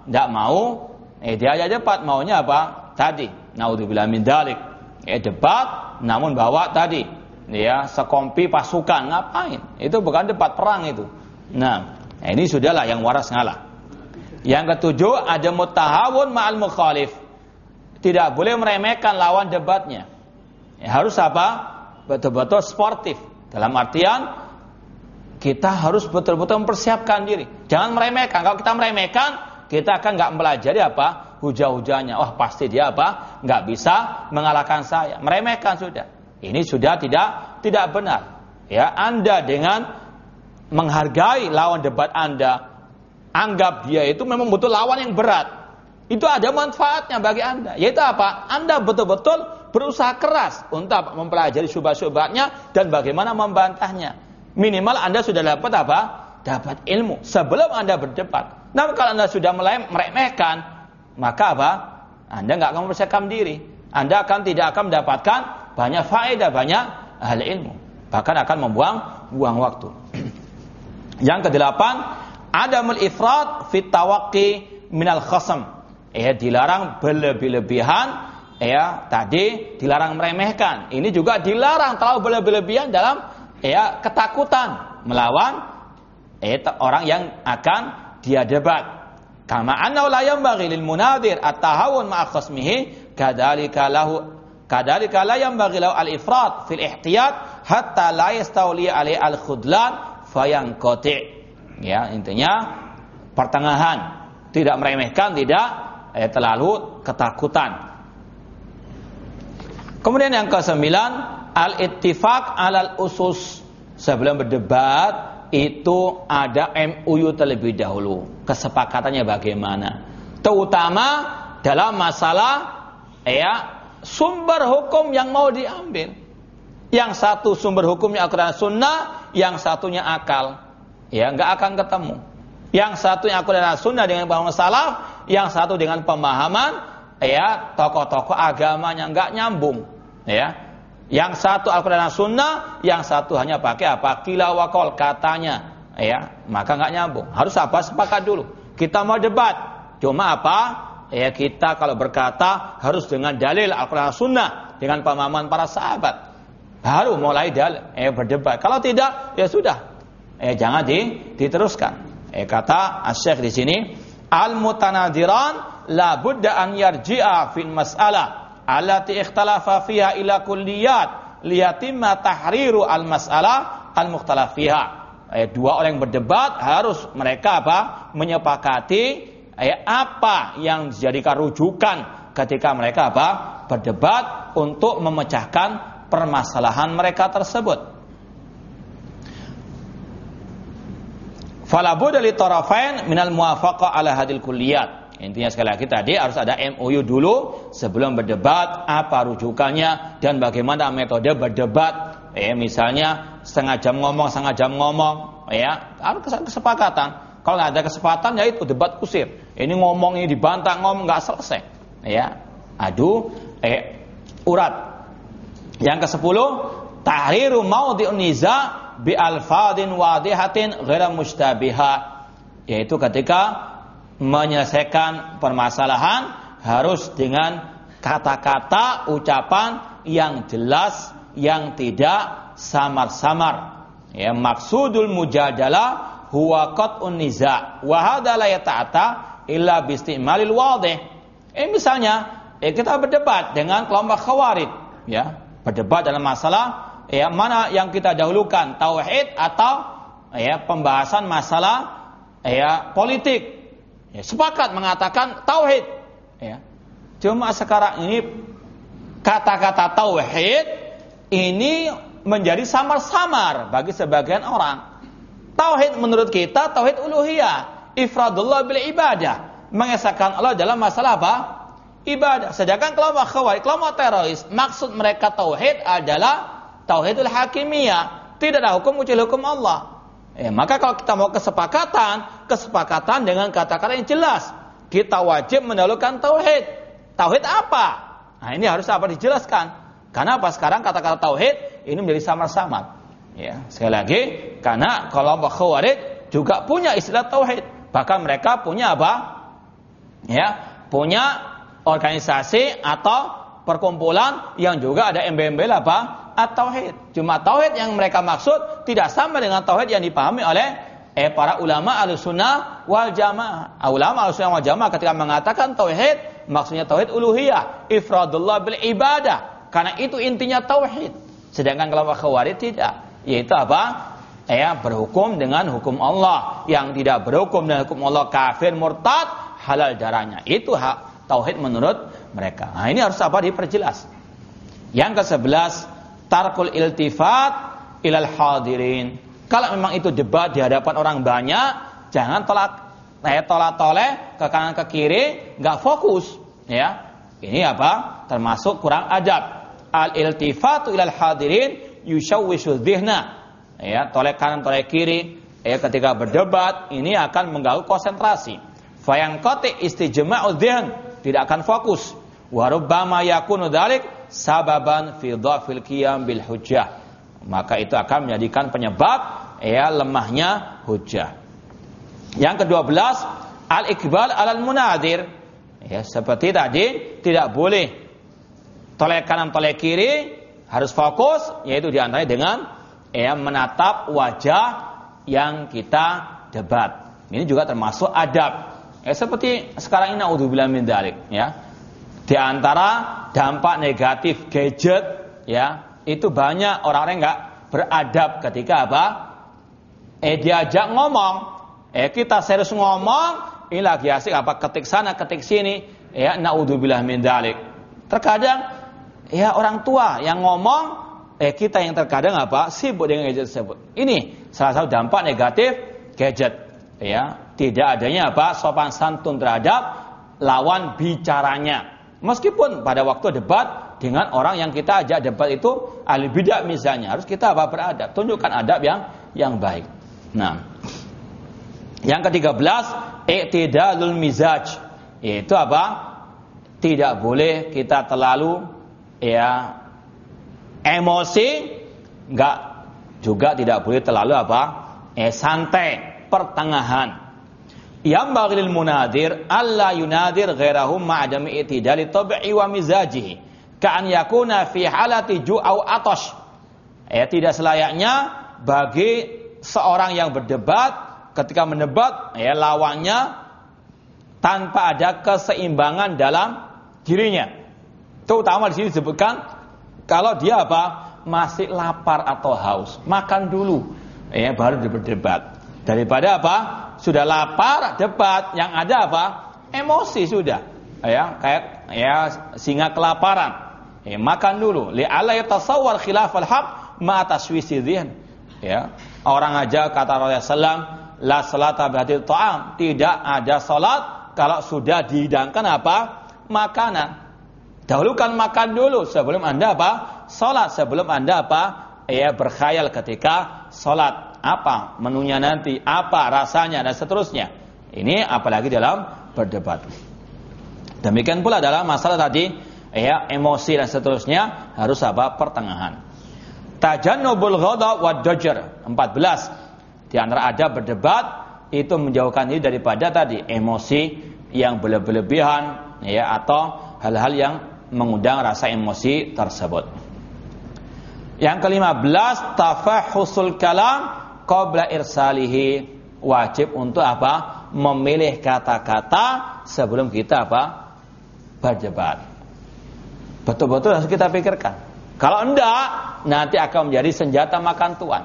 Tidak mau, eh dia aja debat, maunya apa? Tadi, naudzubillah min dalik. Eh debat, namun bawa tadi, ya sekompi pasukan, ngapain? Itu bukan debat perang itu. Nah, ini sudahlah yang waras ngalah. Yang ketujuh ada mutahawun ma'al mukhalif. Tidak boleh meremehkan lawan debatnya. Ya, harus apa? betul-betul sportif. Dalam artian kita harus betul-betul mempersiapkan diri. Jangan meremehkan. Kalau kita meremehkan, kita akan nggak pelajari apa hujah-hujahnya. Oh pasti dia apa nggak bisa mengalahkan saya. Meremehkan sudah. Ini sudah tidak tidak benar. Ya, Anda dengan menghargai lawan debat Anda, anggap dia itu memang betul lawan yang berat. Itu ada manfaatnya bagi Anda. Yaitu apa? Anda betul-betul berusaha keras untuk mempelajari syubhat-syubhatnya dan bagaimana membantahnya. Minimal Anda sudah dapat apa? Dapat ilmu sebelum Anda berdebat. Namun kalau Anda sudah meremehkan, maka apa? Anda nggak akan mempersiapkan diri. Anda akan tidak akan mendapatkan banyak faedah, banyak hal ilmu. Bahkan akan membuang buang waktu. Yang kedelapan, ada ifrat fit tawaqqi minal khasam. Ya, dilarang berlebih-lebihan ya tadi dilarang meremehkan. Ini juga dilarang terlalu berlebihan dalam ya ketakutan melawan eh, orang yang akan dia debat. Kama anna la yanbaghi lil munadir at-tahawun ma'a khasmihi kadzalika lahu kadzalika la yanbaghi lahu al-ifrat fil ihtiyat hatta la yastawli alai al-khudlan fayanqati. Ya, intinya pertengahan, tidak meremehkan, tidak eh, terlalu ketakutan. Kemudian yang kesembilan, al-ittifaq alal usus. Sebelum berdebat, itu ada MUU terlebih dahulu. Kesepakatannya bagaimana? Terutama dalam masalah ya sumber hukum yang mau diambil. Yang satu sumber hukumnya Al-Quran Sunnah, yang satunya akal. Ya, nggak akan ketemu. Yang satu yang Al-Quran Sunnah dengan pemahaman salaf, yang satu dengan pemahaman ya tokoh-tokoh agamanya nggak nyambung ya. Yang satu Al-Quran dan Sunnah yang satu hanya pakai apa? Kila wakol katanya ya. Maka nggak nyambung. Harus apa? Sepakat dulu. Kita mau debat. Cuma apa? Ya kita kalau berkata harus dengan dalil Al-Quran dan Sunnah dengan pemahaman para sahabat. Baru mulai dalil eh berdebat. Kalau tidak ya sudah. Eh jangan di, diteruskan. Eh kata Asyik di sini al mutanadiran la budda an yarji'a fil mas'alah allati ikhtalafa fiha ila kulliyat liyatimma tahriru al mas'alah al mukhtalaf fiha. Eh, dua orang yang berdebat harus mereka apa? menyepakati eh, apa yang dijadikan rujukan ketika mereka apa? berdebat untuk memecahkan permasalahan mereka tersebut. Fala li tarafain minal muwafaqah ala hadil kulliyat. Intinya sekali lagi tadi harus ada MOU dulu sebelum berdebat apa rujukannya dan bagaimana metode berdebat. Ya, misalnya setengah jam ngomong, setengah jam ngomong, ya harus kesepakatan. Kalau nggak ada kesempatan ya itu debat kusir. Ini ngomong ini dibantah ngomong nggak selesai. Ya, adu eh urat. Yang ke sepuluh tahriru maudhi'un niza bi alfadin wadihatin ghaira mustabiha yaitu ketika menyelesaikan permasalahan harus dengan kata-kata ucapan yang jelas yang tidak samar-samar. Ya maksudul mujadalah huwa qat'un niza. Wa hadha la yata'ata illa bi istimalil wadih. Eh misalnya eh, kita berdebat dengan kelompok khawarij. Ya berdebat dalam masalah ya mana yang kita dahulukan tauhid atau ya pembahasan masalah ya politik ya, sepakat mengatakan tauhid. Ya. Cuma sekarang ini kata-kata tauhid ini menjadi samar-samar bagi sebagian orang. Tauhid menurut kita tauhid uluhiyah, ifradullah bil ibadah, mengesahkan Allah dalam masalah apa? Ibadah. Sedangkan kelompok khawarij, kelompok teroris, maksud mereka tauhid adalah tauhidul hakimiyah, tidak ada hukum kecuali hukum Allah. Eh, maka kalau kita mau kesepakatan, kesepakatan dengan kata-kata yang jelas. Kita wajib mendahulukan tauhid. Tauhid apa? Nah, ini harus apa dijelaskan. Karena apa sekarang kata-kata tauhid ini menjadi samar-samar. Ya, sekali lagi, karena kalau Khawarij juga punya istilah tauhid. Bahkan mereka punya apa? Ya, punya organisasi atau perkumpulan yang juga ada embel-embel apa? At-tauhid. Cuma tauhid yang mereka maksud tidak sama dengan tauhid yang dipahami oleh eh para ulama al-sunnah wal jamaah. Ah, ulama al-sunnah wal jamaah ketika mengatakan tauhid maksudnya tauhid uluhiyah, ifradullah bil ibadah. Karena itu intinya tauhid. Sedangkan kalau khawarij tidak, yaitu apa? Ya, berhukum dengan hukum Allah. Yang tidak berhukum dengan hukum Allah kafir murtad halal darahnya. Itu hak tauhid menurut mereka. Nah, ini harus apa diperjelas. Yang ke-11 tarkul iltifat ilal hadirin. Kalau memang itu debat di hadapan orang banyak, jangan tolak eh, tolak toleh ke kanan ke kiri, nggak fokus, ya. Ini apa? Termasuk kurang adab. Al iltifatu ilal hadirin yushawwishu dhihna. Ya, toleh kanan toleh kiri, ya ketika berdebat ini akan mengganggu konsentrasi. Fayangqati istijma'u dhihn, tidak akan fokus. Warubbama yakunu dzalik sababan fi dhafil qiyam bil hujjah. Maka itu akan menjadikan penyebab ya lemahnya hujjah. Yang kedua belas al-iqbal alal munadir. Ya, seperti tadi tidak boleh tolek kanan tolek kiri harus fokus yaitu di antaranya dengan ya menatap wajah yang kita debat. Ini juga termasuk adab. Ya, seperti sekarang ini naudzubillah min dalik ya. Di antara dampak negatif gadget ya, itu banyak orang-orang nggak beradab ketika apa? Eh diajak ngomong, eh kita serius ngomong, ini lagi asik apa ketik sana ketik sini, ya naudzubillah min dalik. Terkadang ya orang tua yang ngomong, eh kita yang terkadang apa sibuk dengan gadget tersebut. Ini salah satu dampak negatif gadget, ya tidak adanya apa sopan santun terhadap lawan bicaranya. Meskipun pada waktu debat dengan orang yang kita ajak debat itu ahli bidah misalnya, harus kita apa beradab, tunjukkan adab yang yang baik. Nah, yang ketiga belas, i'tidalul mizaj, yaitu apa? Tidak boleh kita terlalu ya emosi, enggak juga tidak boleh terlalu apa? Eh santai, pertengahan. Yang bagil munadir alla yunadir ghairahum ma'adami itidali tabi'i wa mizajihi. Ka'an yakuna fi halati ju'au atash. Ya tidak selayaknya bagi seorang yang berdebat ketika mendebat ya lawannya tanpa ada keseimbangan dalam dirinya. Terutama di sini disebutkan kalau dia apa? Masih lapar atau haus. Makan dulu. Ya baru berdebat. Daripada apa sudah lapar debat yang ada apa emosi sudah ya kayak ya singa kelaparan ya, makan dulu li ala yatasawwar khilaf al haq ma taswisi ya orang aja kata Rasulullah la salata ba'da ta'am tidak ada salat kalau sudah dihidangkan apa? Makanan. Dahulukan makan dulu sebelum Anda apa? Salat sebelum Anda apa? Ya berkhayal ketika salat. Apa menunya nanti, apa rasanya dan seterusnya. Ini apalagi dalam berdebat. Demikian pula dalam masalah tadi ya emosi dan seterusnya harus apa? pertengahan. Tajannubul ghadab wa dajar 14. Di antara ada berdebat itu menjauhkan diri daripada tadi emosi yang berlebihan ya atau hal-hal yang mengundang rasa emosi tersebut. Yang kelima belas tafahusul kalam qabla irsalihi wajib untuk apa? Memilih kata-kata sebelum kita apa? berdebat. Betul-betul harus kita pikirkan. Kalau enggak, nanti akan menjadi senjata makan tuan.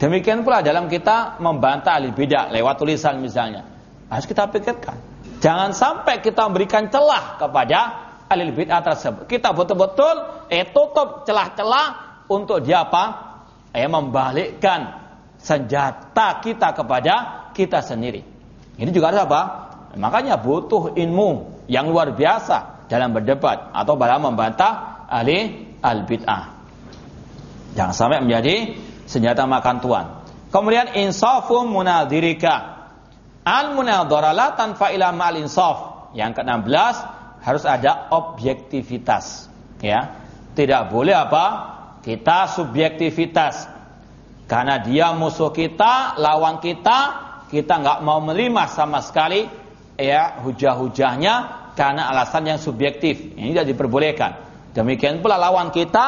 Demikian pula dalam kita membantah ahli bidah lewat tulisan misalnya. Harus kita pikirkan. Jangan sampai kita memberikan celah kepada ahli bid'ah tersebut. Kita betul-betul eh tutup celah-celah untuk dia apa? Eh membalikkan senjata kita kepada kita sendiri. Ini juga harus apa? Makanya butuh ilmu yang luar biasa dalam berdebat atau dalam membantah ahli al-bid'ah. Jangan sampai menjadi senjata makan tuan. Kemudian insafu munadirika. Al-munadhara la tanfa ila mal insaf. Yang ke-16 harus ada objektivitas, ya. Tidak boleh apa? Kita subjektivitas. Karena dia musuh kita, lawan kita, kita nggak mau menerima sama sekali ya hujah-hujahnya karena alasan yang subjektif. Ini tidak diperbolehkan. Demikian pula lawan kita,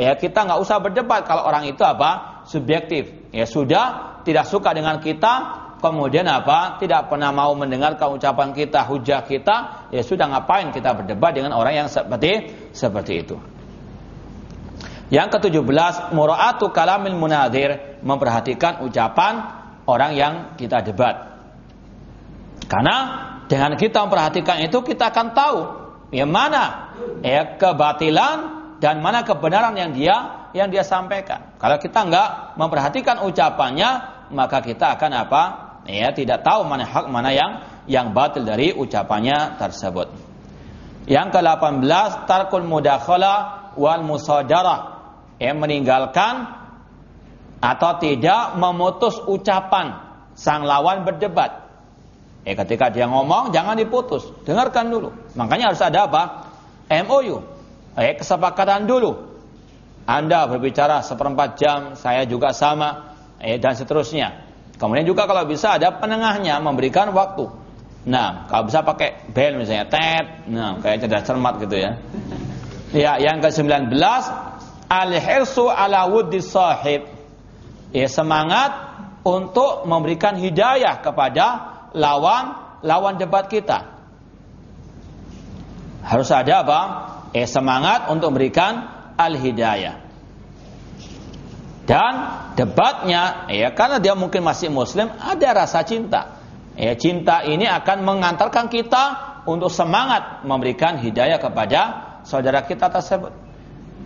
ya kita nggak usah berdebat kalau orang itu apa subjektif. Ya sudah tidak suka dengan kita, kemudian apa tidak pernah mau mendengar ucapan kita, hujah kita, ya sudah ngapain kita berdebat dengan orang yang seperti seperti itu. Yang ketujuh muraatu kalamil munadir, memperhatikan ucapan orang yang kita debat. Karena dengan kita memperhatikan itu kita akan tahu yang mana ya kebatilan dan mana kebenaran yang dia yang dia sampaikan. Kalau kita enggak memperhatikan ucapannya, maka kita akan apa? Ya, tidak tahu mana hak mana yang yang batil dari ucapannya tersebut. Yang ke-18 tarkul mudakhala wal musadarah. Ya, meninggalkan atau tidak memutus ucapan sang lawan berdebat. Eh ketika dia ngomong jangan diputus, dengarkan dulu. Makanya harus ada apa? MOU. Eh kesepakatan dulu. Anda berbicara seperempat jam, saya juga sama, eh dan seterusnya. Kemudian juga kalau bisa ada penengahnya memberikan waktu. Nah, kalau bisa pakai bel misalnya, tet, nah kayak cerdas cermat gitu ya. Ya, yang ke-19 al-hirsu ala wuddi sahib. Ya, semangat untuk memberikan hidayah kepada lawan lawan debat kita. Harus ada apa? Eh semangat untuk memberikan al-hidayah. Dan debatnya ya karena dia mungkin masih muslim ada rasa cinta. Ya cinta ini akan mengantarkan kita untuk semangat memberikan hidayah kepada saudara kita tersebut.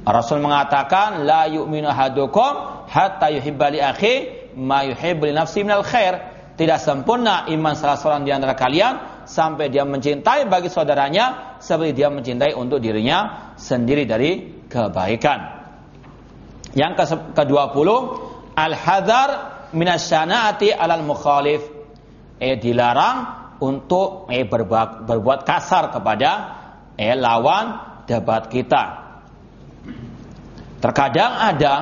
Rasul mengatakan la yu'minu hadukum hatta yuhibba li akhi ma yuhibbu li nafsi minal khair tidak sempurna iman salah seorang di antara kalian sampai dia mencintai bagi saudaranya seperti dia mencintai untuk dirinya sendiri dari kebaikan. Yang ke-20 al-hadzar minasyana'ati alal mukhalif. Eh dilarang untuk eh berbuat, berbuat kasar kepada eh lawan debat kita. Terkadang ada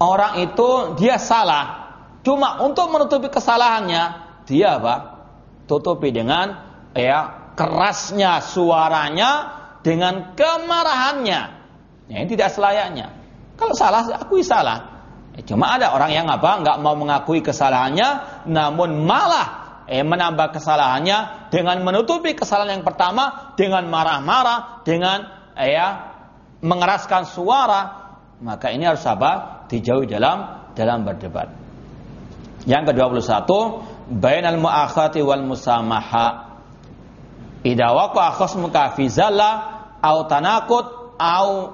orang itu dia salah Cuma untuk menutupi kesalahannya, dia apa? Tutupi dengan ya kerasnya suaranya dengan kemarahannya. Ya, ini tidak selayaknya. Kalau salah, akui salah. Ya, cuma ada orang yang apa? Nggak mau mengakui kesalahannya, namun malah eh, menambah kesalahannya dengan menutupi kesalahan yang pertama dengan marah-marah, dengan eh, ya mengeraskan suara. Maka ini harus apa? Dijauhi dalam dalam berdebat. Yang ke-21, bainal mu'akhati wal musamaha. Idza waqa khasmuka fi zalla au tanakut au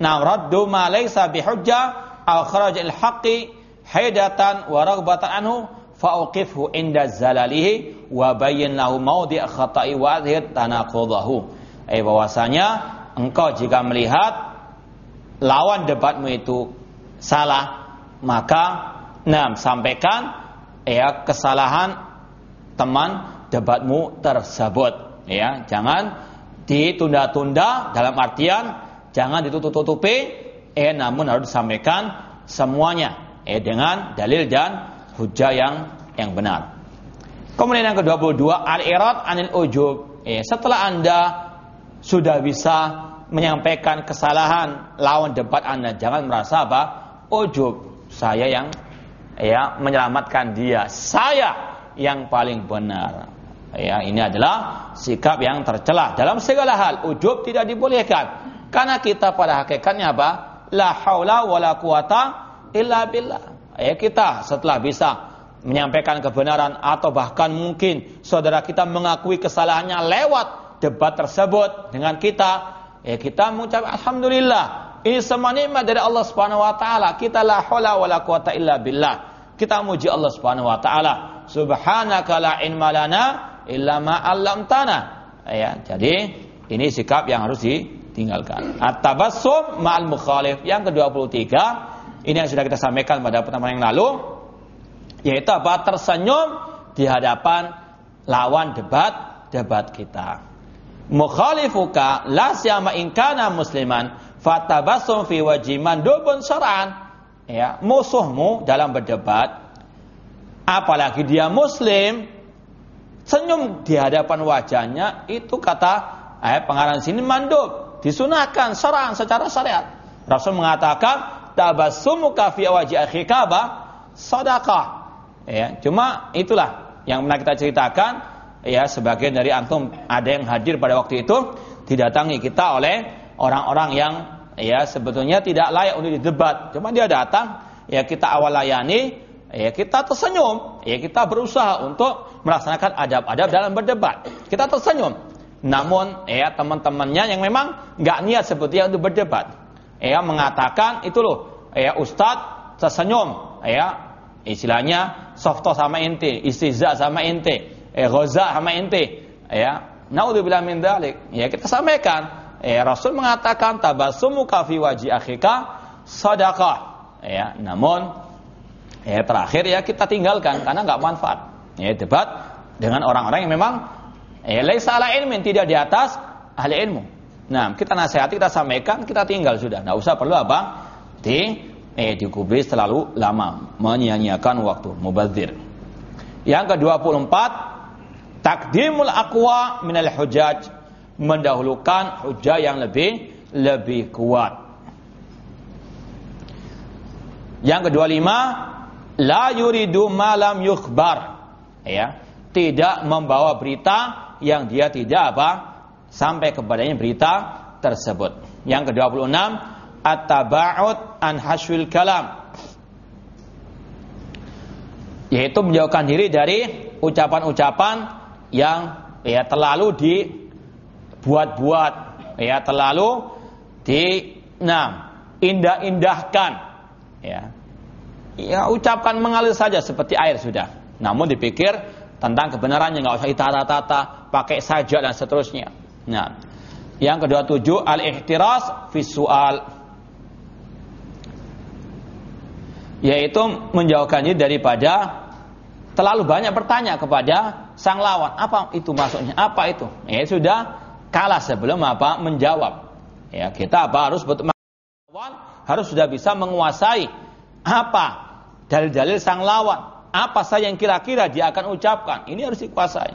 naraddu ma laysa bihujja au kharaja al haqqi haidatan wa raghbatan anhu fauqifhu inda zalalihi wa bayyin lahu mawdi' khata'i wa adhir tanaqudahu. Eh bahwasanya engkau jika melihat lawan debatmu itu salah, maka nah sampaikan ya kesalahan teman debatmu tersebut ya. Jangan ditunda-tunda dalam artian jangan ditutup-tutupi eh namun harus disampaikan semuanya eh dengan dalil dan hujah yang yang benar. Kemudian yang ke-22 al-irad anil ujub. Eh, setelah Anda sudah bisa menyampaikan kesalahan lawan debat Anda, jangan merasa apa? Ujub. Saya yang ya menyelamatkan dia. Saya yang paling benar. Ya, ini adalah sikap yang tercela dalam segala hal. Ujub tidak dibolehkan. Karena kita pada hakikatnya apa? La haula wala quwata illa billah. Ya kita setelah bisa menyampaikan kebenaran atau bahkan mungkin saudara kita mengakui kesalahannya lewat debat tersebut dengan kita, ya kita mengucap alhamdulillah. Ini semua nikmat dari Allah Subhanahu wa taala. Kita la haula wala quwata illa billah. Kita muji Allah Subhanahu wa taala. Subhanaka la ilma lana illa ma 'allamtana. Ya, jadi ini sikap yang harus ditinggalkan. At-tabassum ma'al mukhalif. Yang ke-23 ini yang sudah kita sampaikan pada pertemuan yang lalu, yaitu apa? Tersenyum di hadapan lawan debat debat kita. Mukhalifuka la siyama inkana musliman fatabasum fi wajiman dubun syar'an. Ya, musuhmu dalam berdebat apalagi dia muslim senyum di hadapan wajahnya itu kata eh, pengarang sini mandub disunahkan syar'an secara syariat. Rasul mengatakan tabassumuka fi wajhi akhika sedekah. Ya, cuma itulah yang pernah kita ceritakan ya sebagian dari antum ada yang hadir pada waktu itu didatangi kita oleh orang-orang yang ya sebetulnya tidak layak untuk didebat. Cuma dia datang, ya kita awal layani, ya kita tersenyum, ya kita berusaha untuk melaksanakan adab-adab dalam berdebat. Kita tersenyum. Namun ya teman-temannya yang memang nggak niat seperti untuk berdebat ya mengatakan itu loh ya Ustadz tersenyum ya istilahnya softo sama ente istiza sama ente eh goza sama ente. Ya. Naudzubillah min dalik ya kita sampaikan. Ya Rasul mengatakan tabasumu kafi waji akhika sadaqah. Ya namun ya terakhir ya kita tinggalkan karena nggak manfaat. Ya debat dengan orang-orang yang memang ya laisa ala ilmin tidak di atas ahli ilmu. Nah, kita nasihati, kita sampaikan, kita tinggal sudah. Tidak usah perlu apa? Di eh dikubris terlalu lama, menyia-nyiakan waktu, mubazir. Yang ke-24, takdimul aqwa minal hujaj, mendahulukan hujah yang lebih lebih kuat. Yang ke-25, la yuridu malam yukhbar. Ya, tidak membawa berita yang dia tidak apa? sampai kepadanya berita tersebut. Yang ke-26, at-taba'ud an haswil kalam. Yaitu menjauhkan diri dari ucapan-ucapan yang ya terlalu dibuat-buat, ya terlalu di nah, indah-indahkan. Ya. Ya ucapkan mengalir saja seperti air sudah. Namun dipikir tentang kebenarannya nggak usah ditata-tata, pakai saja dan seterusnya. Nah, yang kedua tujuh al-ihtiras visual yaitu menjauhkan diri daripada terlalu banyak bertanya kepada sang lawan apa itu maksudnya? Apa itu? Ya sudah kalah sebelum apa? Menjawab. Ya kita apa? Harus betul lawan harus sudah bisa menguasai apa dalil-dalil sang lawan. Apa saja yang kira-kira dia akan ucapkan? Ini harus dikuasai.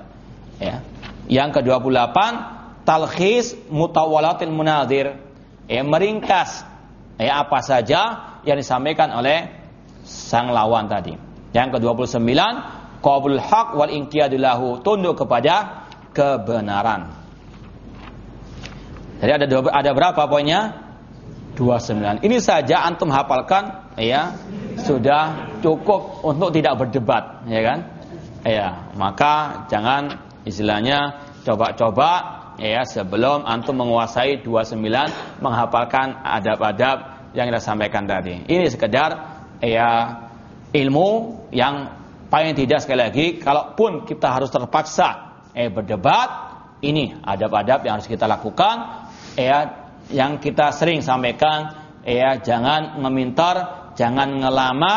Ya. Yang ke-28 talkhis mutawalatil munadir. Ya meringkas. Ya apa saja yang disampaikan oleh sang lawan tadi. Yang ke-29 qabul haq wal inqiyadillahu tunduk kepada kebenaran. Jadi ada ada berapa poinnya? 29. Ini saja antum hafalkan ya sudah cukup untuk tidak berdebat ya kan? Ya, maka jangan istilahnya coba-coba ya sebelum antum menguasai 29 menghafalkan adab-adab yang kita sampaikan tadi. Ini sekedar ya ilmu yang paling tidak sekali lagi, kalaupun kita harus terpaksa eh berdebat, ini adab-adab yang harus kita lakukan, ya yang kita sering sampaikan, ya jangan memintar, jangan ngelama,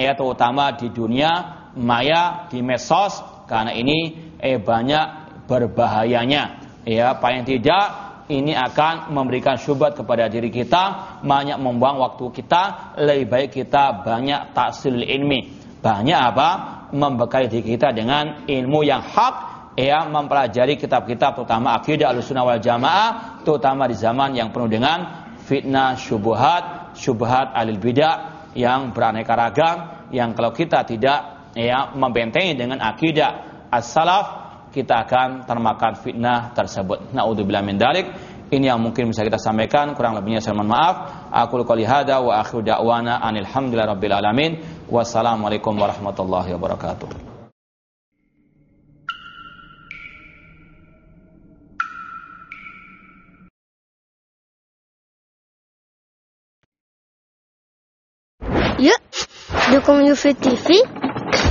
ya terutama di dunia maya, di medsos, karena ini eh banyak berbahayanya. Ya paling tidak ini akan memberikan syubhat kepada diri kita, banyak membuang waktu kita, lebih baik kita banyak taksil ilmi. Banyak apa? Membekali diri kita dengan ilmu yang hak, ya mempelajari kitab-kitab terutama akidah al-sunnah wal jamaah, terutama di zaman yang penuh dengan fitnah, syubhat, syubhat alil bidah yang beraneka ragam, yang kalau kita tidak ya membentengi dengan akidah as-salaf kita akan termakan fitnah tersebut. Naudzubillah min dalik. Ini yang mungkin bisa kita sampaikan, kurang lebihnya saya mohon maaf. Aku qouli hada wa akhiru da'wana anil alamin. Wassalamualaikum warahmatullahi wabarakatuh. Yuk, dukung UFIT TV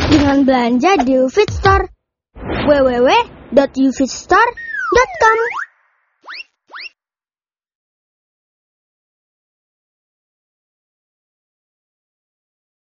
dengan belanja di UFIT Store www.ufitstore.com